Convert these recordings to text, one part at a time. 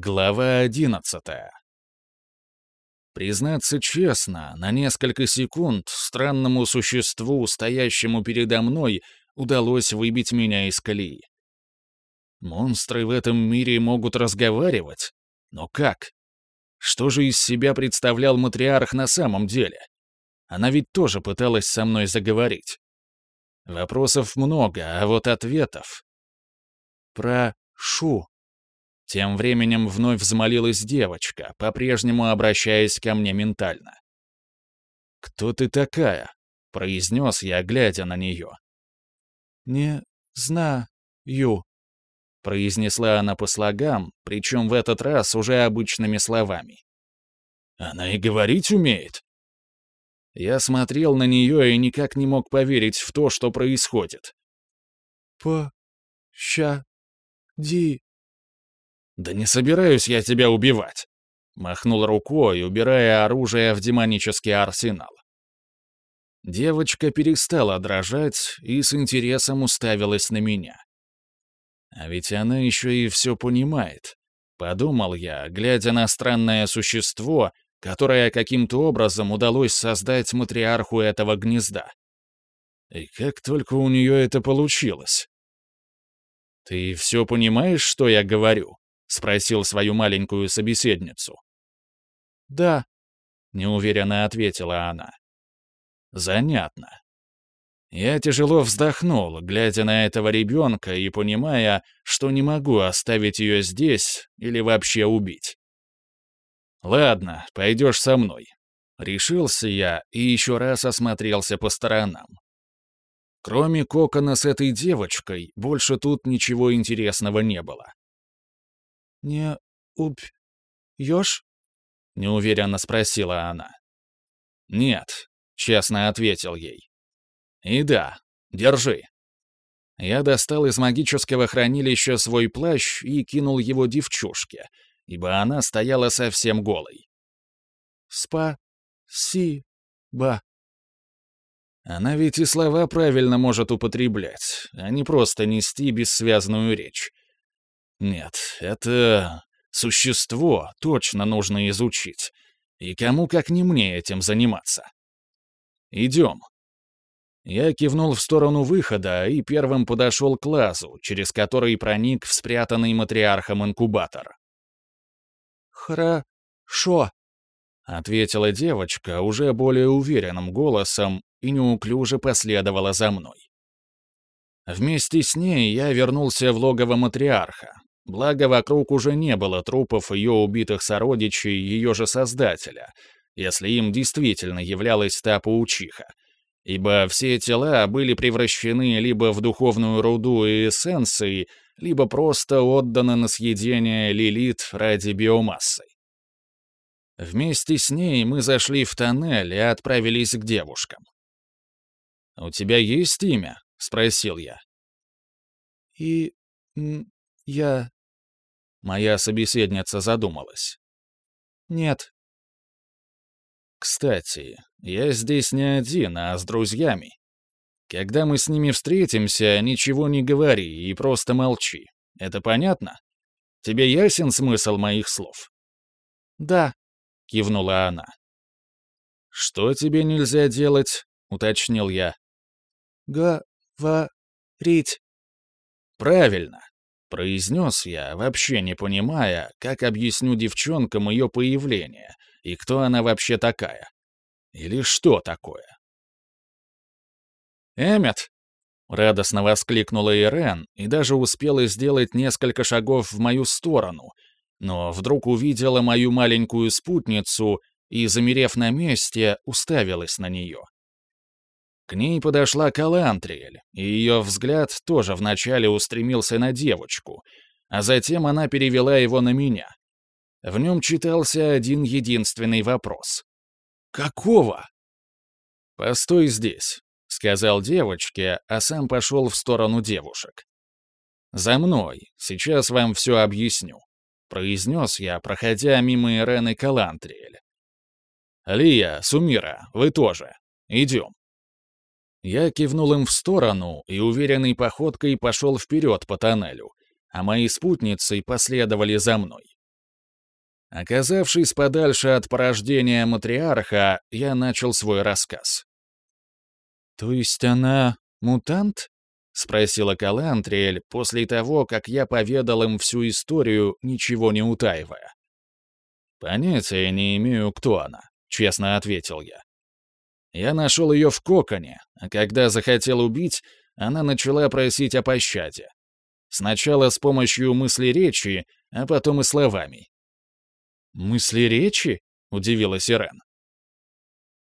Глава одиннадцатая. Признаться честно, на несколько секунд странному существу, стоящему передо мной, удалось выбить меня из колеи. Монстры в этом мире могут разговаривать? Но как? Что же из себя представлял матриарх на самом деле? Она ведь тоже пыталась со мной заговорить. Вопросов много, а вот ответов... Про Шу тем временем вновь взмолилась девочка, по-прежнему обращаясь ко мне ментально. «Кто ты такая?» — произнес я, глядя на нее. «Не знаю», — произнесла она по слогам, причем в этот раз уже обычными словами. «Она и говорить умеет?» Я смотрел на нее и никак не мог поверить в то, что происходит. «По-ща-ди», «Да не собираюсь я тебя убивать!» Махнул рукой, убирая оружие в демонический арсенал. Девочка перестала дрожать и с интересом уставилась на меня. А ведь она еще и все понимает. Подумал я, глядя на странное существо, которое каким-то образом удалось создать матриарху этого гнезда. И как только у нее это получилось. «Ты все понимаешь, что я говорю?» — спросил свою маленькую собеседницу. «Да», — неуверенно ответила она. «Занятно». Я тяжело вздохнул, глядя на этого ребенка и понимая, что не могу оставить ее здесь или вообще убить. «Ладно, пойдешь со мной». Решился я и еще раз осмотрелся по сторонам. Кроме кокона с этой девочкой, больше тут ничего интересного не было. «Не убьешь?» — неуверенно спросила она. «Нет», — честно ответил ей. «И да, держи». Я достал из магического хранилища свой плащ и кинул его девчушке, ибо она стояла совсем голой. «Спа-си-ба». Она ведь и слова правильно может употреблять, а не просто нести бессвязную речь. Нет, это существо точно нужно изучить. И кому как не мне этим заниматься. Идем. Я кивнул в сторону выхода и первым подошел к лазу, через который проник в спрятанный матриархом инкубатор. «Хорошо», — ответила девочка уже более уверенным голосом и неуклюже последовала за мной. Вместе с ней я вернулся в логово матриарха, Благо, вокруг уже не было трупов ее убитых сородичей ее же создателя, если им действительно являлась та паучиха, ибо все тела были превращены либо в духовную руду и эссенции, либо просто отданы на съедение Лилит ради биомассы. Вместе с ней мы зашли в тоннель и отправились к девушкам. «У тебя есть имя?» — спросил я. «И... я... Моя собеседница задумалась. «Нет». «Кстати, я здесь не один, а с друзьями. Когда мы с ними встретимся, ничего не говори и просто молчи. Это понятно? Тебе ясен смысл моих слов?» «Да», — кивнула она. «Что тебе нельзя делать?» — уточнил я. «Говорить». «Правильно. Произнес я, вообще не понимая, как объясню девчонкам ее появление и кто она вообще такая. Или что такое. «Эммет!» — радостно воскликнула Ирен и даже успела сделать несколько шагов в мою сторону, но вдруг увидела мою маленькую спутницу и, замерев на месте, уставилась на нее. К ней подошла Калантриэль, и ее взгляд тоже вначале устремился на девочку, а затем она перевела его на меня. В нем читался один единственный вопрос. «Какого?» «Постой здесь», — сказал девочке, а сам пошел в сторону девушек. «За мной, сейчас вам все объясню», — произнес я, проходя мимо Ирены Калантриэль. «Лия, Сумира, вы тоже. Идем». Я кивнул им в сторону и уверенной походкой пошел вперед по тоннелю, а мои спутницы последовали за мной. Оказавшись подальше от порождения матриарха, я начал свой рассказ. «То есть она мутант?» — спросила Калантриэль после того, как я поведал им всю историю, ничего не утаивая. «Понятия не имею, кто она», — честно ответил я. Я нашел ее в коконе, а когда захотел убить, она начала просить о пощаде. Сначала с помощью мысли речи, а потом и словами. «Мысли речи?» — удивилась Ирен.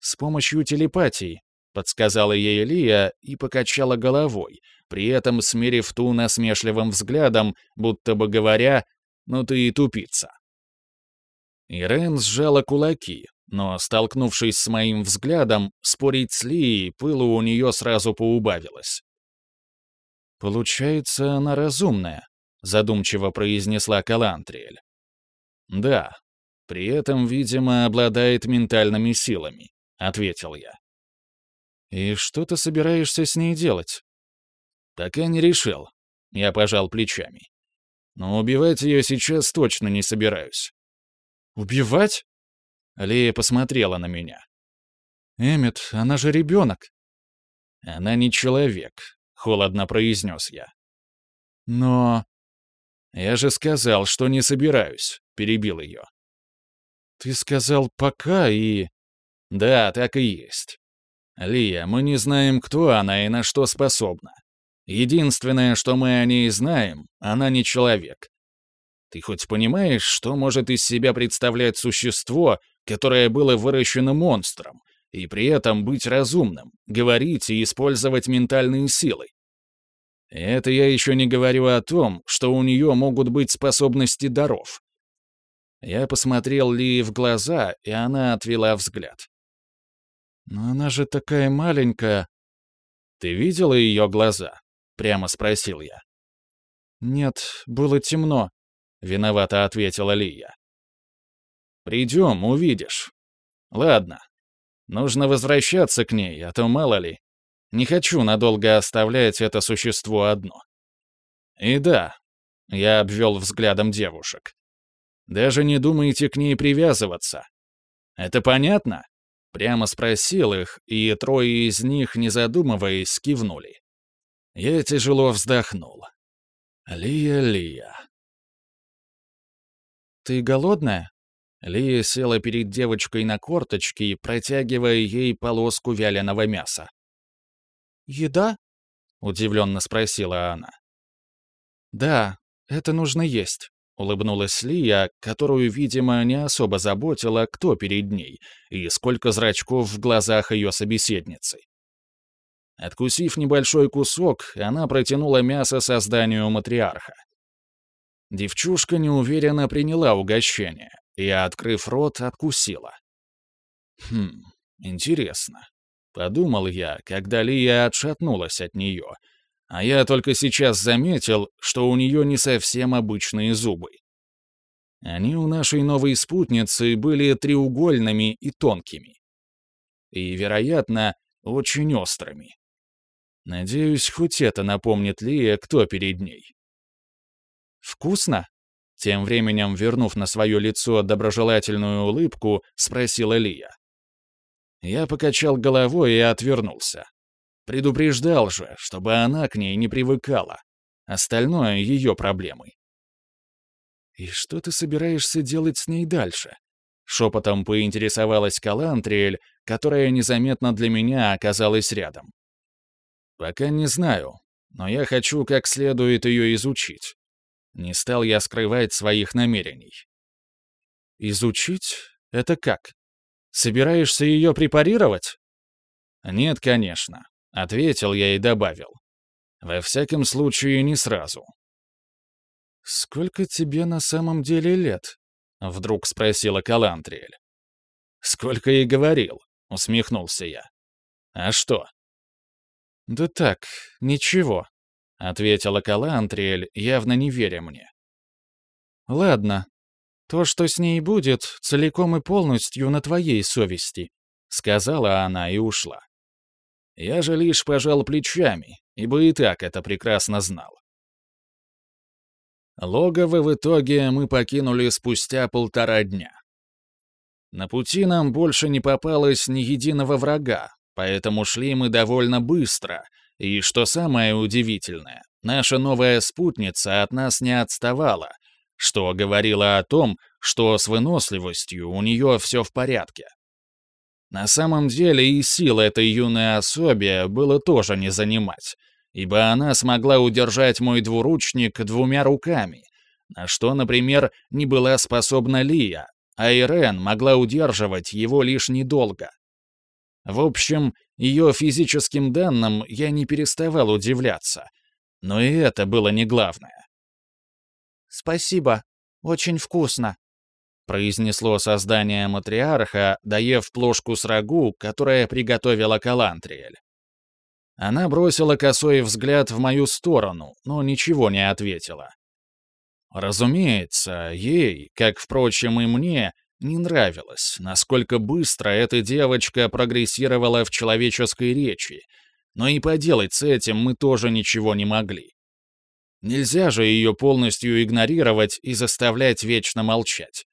«С помощью телепатии», — подсказала ей Лия и покачала головой, при этом смерив ту насмешливым взглядом, будто бы говоря «ну ты и тупица». Ирен сжала кулаки, но, столкнувшись с моим взглядом, спорить с Лией пылу у нее сразу поубавилось. «Получается, она разумная», — задумчиво произнесла Калантриэль. «Да, при этом, видимо, обладает ментальными силами», — ответил я. «И что ты собираешься с ней делать?» «Пока не решил», — я пожал плечами. «Но убивать ее сейчас точно не собираюсь». «Убивать?» Лея посмотрела на меня. «Эммет, она же ребенок». «Она не человек», — холодно произнес я. «Но...» «Я же сказал, что не собираюсь», — перебил ее. «Ты сказал «пока» и...» «Да, так и есть. Лия, мы не знаем, кто она и на что способна. Единственное, что мы о ней знаем, она не человек. Ты хоть понимаешь, что может из себя представлять существо, которое было выращено монстром, и при этом быть разумным, говорить и использовать ментальные силы. Это я еще не говорю о том, что у нее могут быть способности даров. Я посмотрел Ли в глаза, и она отвела взгляд. «Но она же такая маленькая...» «Ты видела ее глаза?» — прямо спросил я. «Нет, было темно», — виновато ответила Лия. Придем, увидишь. Ладно. Нужно возвращаться к ней, а то мало ли. Не хочу надолго оставлять это существо одно. И да, я обвел взглядом девушек. Даже не думайте к ней привязываться. Это понятно? Прямо спросил их, и трое из них, не задумываясь, кивнули. Я тяжело вздохнул. Лия, Лия. «Ты голодная?» Лия села перед девочкой на корточки, протягивая ей полоску вяленого мяса. «Еда?» — удивленно спросила она. «Да, это нужно есть», — улыбнулась Лия, которую, видимо, не особо заботила, кто перед ней и сколько зрачков в глазах ее собеседницы. Откусив небольшой кусок, она протянула мясо созданию матриарха. Девчушка неуверенно приняла угощение, и, открыв рот, откусила. Хм, интересно. Подумал я, когда Лия отшатнулась от нее, а я только сейчас заметил, что у нее не совсем обычные зубы. Они у нашей новой спутницы были треугольными и тонкими. И, вероятно, очень острыми. Надеюсь, хоть это напомнит Лия, кто перед ней. «Вкусно?» Тем временем, вернув на свое лицо доброжелательную улыбку, спросила Лия. Я покачал головой и отвернулся. Предупреждал же, чтобы она к ней не привыкала. Остальное — ее проблемы. «И что ты собираешься делать с ней дальше?» Шепотом поинтересовалась Калантриэль, которая незаметно для меня оказалась рядом. «Пока не знаю, но я хочу как следует ее изучить. Не стал я скрывать своих намерений. «Изучить? Это как? Собираешься ее препарировать?» «Нет, конечно», — ответил я и добавил. «Во всяком случае, не сразу». «Сколько тебе на самом деле лет?» — вдруг спросила Калантриэль. «Сколько и говорил», — усмехнулся я. «А что?» «Да так, ничего», — ответила Калантриэль, явно не веря мне. «Ладно. То, что с ней будет, целиком и полностью на твоей совести», — сказала она и ушла. Я же лишь пожал плечами, ибо и так это прекрасно знал. Логово в итоге мы покинули спустя полтора дня. На пути нам больше не попалось ни единого врага, поэтому шли мы довольно быстро, и, что самое удивительное, наша новая спутница от нас не отставала, что говорило о том, что с выносливостью у нее все в порядке. На самом деле и сил этой юной особе было тоже не занимать, ибо она смогла удержать мой двуручник двумя руками, на что, например, не была способна Лия, а Ирен могла удерживать его лишь недолго. В общем, ее физическим данным я не переставал удивляться, но и это было не главное. «Спасибо, очень вкусно», — произнесло создание матриарха, доев плошку с рагу, которая приготовила Калантриэль. Она бросила косой взгляд в мою сторону, но ничего не ответила. Разумеется, ей, как, впрочем, и мне, не нравилось, насколько быстро эта девочка прогрессировала в человеческой речи, но и поделать с этим мы тоже ничего не могли. Нельзя же ее полностью игнорировать и заставлять вечно молчать.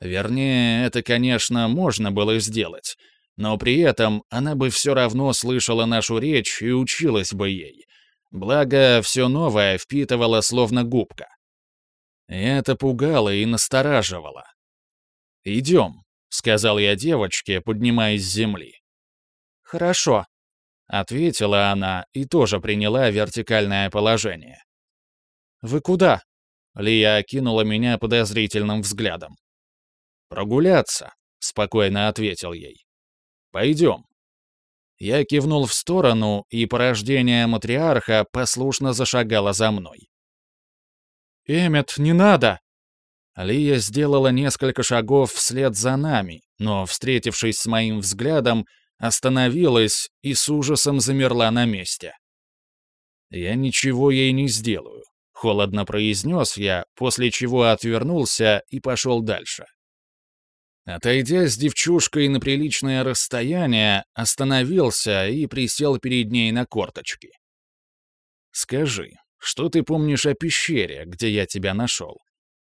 Вернее, это, конечно, можно было сделать, но при этом она бы все равно слышала нашу речь и училась бы ей. Благо, все новое впитывала словно губка. И это пугало и настораживало. «Идем», — сказал я девочке, поднимаясь с земли. «Хорошо», — ответила она и тоже приняла вертикальное положение. «Вы куда?» — Лия окинула меня подозрительным взглядом. «Прогуляться», — спокойно ответил ей. Пойдем». Я кивнул в сторону, и порождение матриарха послушно зашагало за мной. «Эммет, не надо!» Лия сделала несколько шагов вслед за нами, но, встретившись с моим взглядом, остановилась и с ужасом замерла на месте. «Я ничего ей не сделаю», — холодно произнес я, после чего отвернулся и пошел дальше. Отойдя с девчушкой на приличное расстояние, остановился и присел перед ней на корточки. «Скажи, что ты помнишь о пещере, где я тебя нашел?»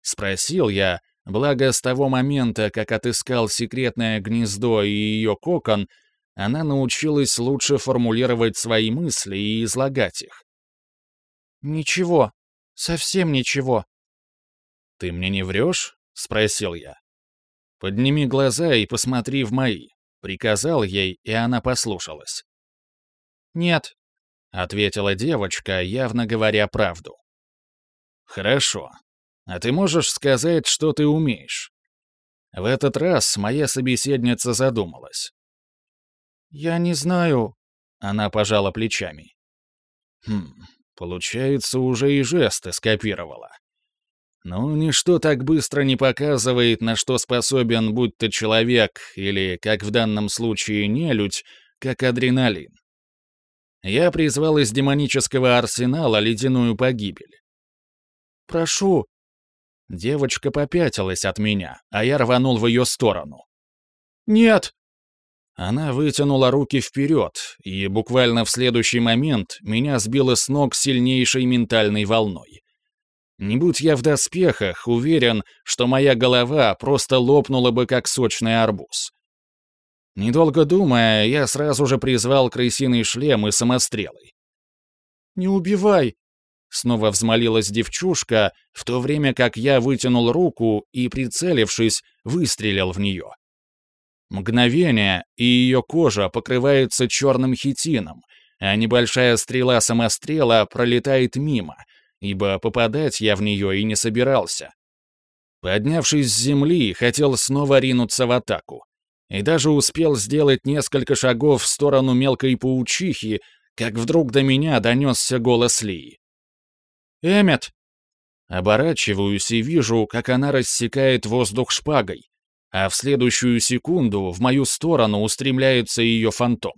Спросил я, благо с того момента, как отыскал секретное гнездо и ее кокон, она научилась лучше формулировать свои мысли и излагать их. «Ничего, совсем ничего». «Ты мне не врешь?» — спросил я. «Подними глаза и посмотри в мои», — приказал ей, и она послушалась. «Нет», — ответила девочка, явно говоря правду. «Хорошо. А ты можешь сказать, что ты умеешь?» В этот раз моя собеседница задумалась. «Я не знаю», — она пожала плечами. «Хм, получается, уже и жесты скопировала. Но ничто так быстро не показывает, на что способен будь то человек или, как в данном случае, нелюдь, как адреналин. Я призвал из демонического арсенала ледяную погибель. «Прошу». Девочка попятилась от меня, а я рванул в ее сторону. «Нет!» Она вытянула руки вперед, и буквально в следующий момент меня сбило с ног сильнейшей ментальной волной. Не будь я в доспехах, уверен, что моя голова просто лопнула бы, как сочный арбуз. Недолго думая, я сразу же призвал крысиный шлем и самострелы. «Не убивай!» — снова взмолилась девчушка, в то время как я вытянул руку и, прицелившись, выстрелил в нее. Мгновение, и ее кожа покрывается черным хитином, а небольшая стрела самострела пролетает мимо — ибо попадать я в нее и не собирался. Поднявшись с земли, хотел снова ринуться в атаку. И даже успел сделать несколько шагов в сторону мелкой паучихи, как вдруг до меня донесся голос Ли. «Эммет!» Оборачиваюсь и вижу, как она рассекает воздух шпагой, а в следующую секунду в мою сторону устремляется ее фантом.